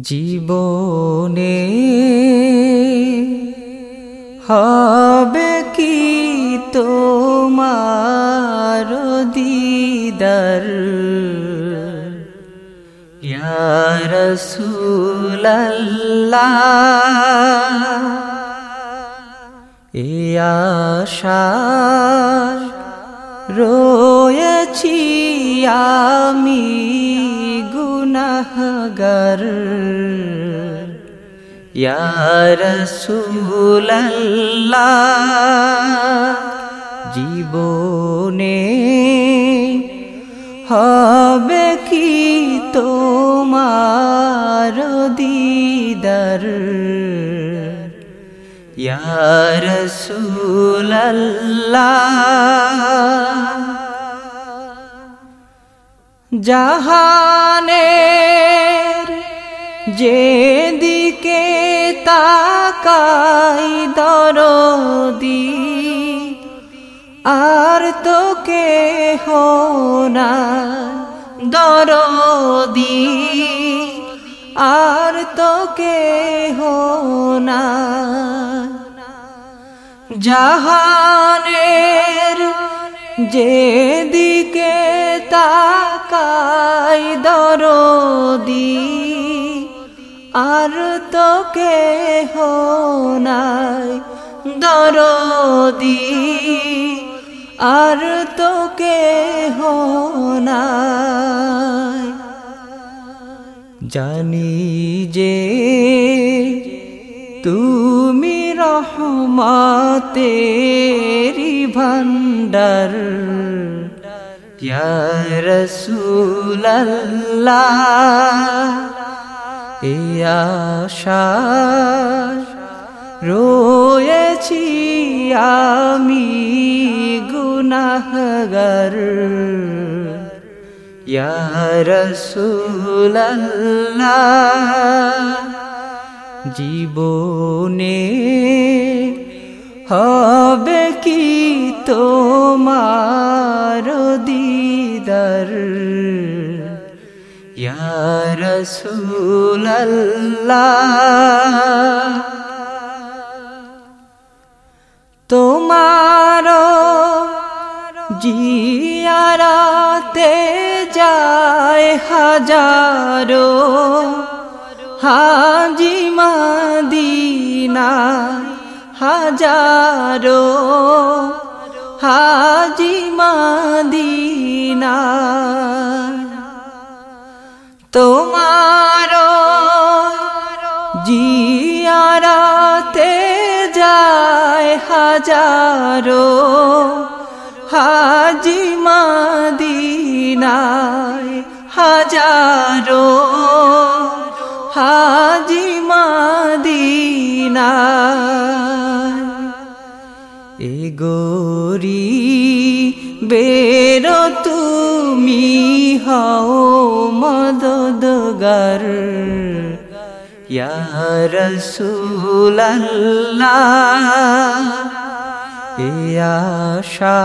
জীবনে হবে কি তোমার দিদার? রসুল্লাহ এ রয়েছি আমি। গুনাহগার। রসুল্লাহ জীবনে হবে কি তোমার দিদার? রসুল্লাহ জাহানের যেদিকে তাকাই দরদি আর তোকে হোনা দরদি আর তোকে হোনা জাহানের যেদিকে তাকাই দরদি আর তোকে হোনাই দরদি আর তোকে হোনাই জানি যে তুমি রহমতেরি ভণ্ডার। রসুল্লাহ আশা রয়েছি আমি গুনাহগার। রসুল্লাহ জীবনে হবে কি তোমার? রসুল্লাহ তোমার জিয়ারাতে যায় হাজারো হাজি মাদিনা হাজারো হাজি মাদিনা। তোমার জিয়ারাতে যায় হাজারো হাজি মাদিনায় হাজারো হাজি মাদিনায়। এ গোরি বেরো তুমি হও মদদগার। রসুল্লাহ আশা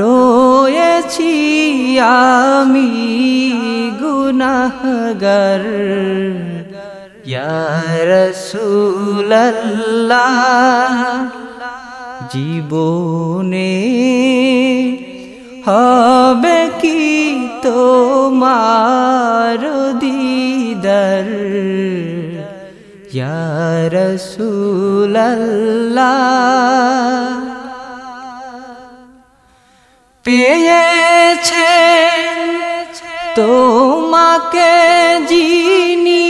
রয়েছি আমি গুনাহগার। রসুল্লাহ জীবনে হবে কি তোমার দিদার? পেয়েছে তোমাকে যিনি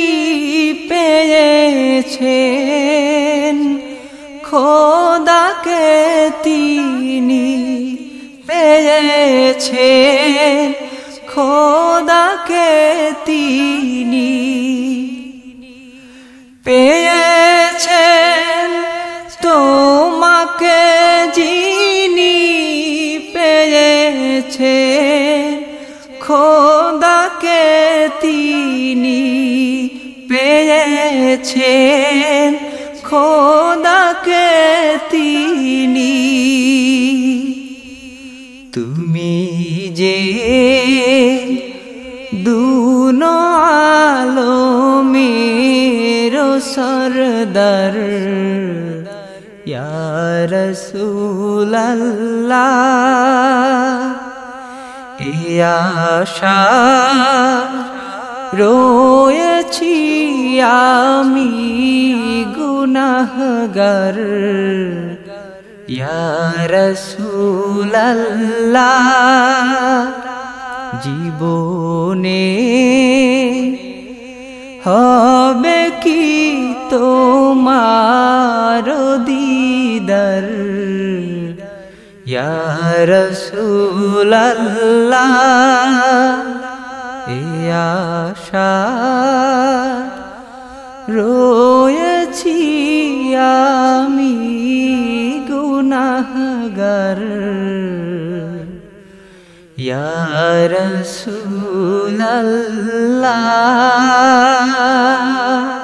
পেয়েছেন খোদাকে তিনি পেয়েছেন খোদাকে তিনি। পেয়েছেন তোমাকে যিনি পেয়েছেন খোদাকে তিনি। পেয়েছেন খোদাকে তিনি। তুমি যে দুনো সরদর রসুল্লাহ এ আশা রয়েছি আমি গুনাহগার। জীবনে হবে কি তোমার দিদার? রসুল্লাহ আশা রয়েছি پر۔ یا رسول اللہ۔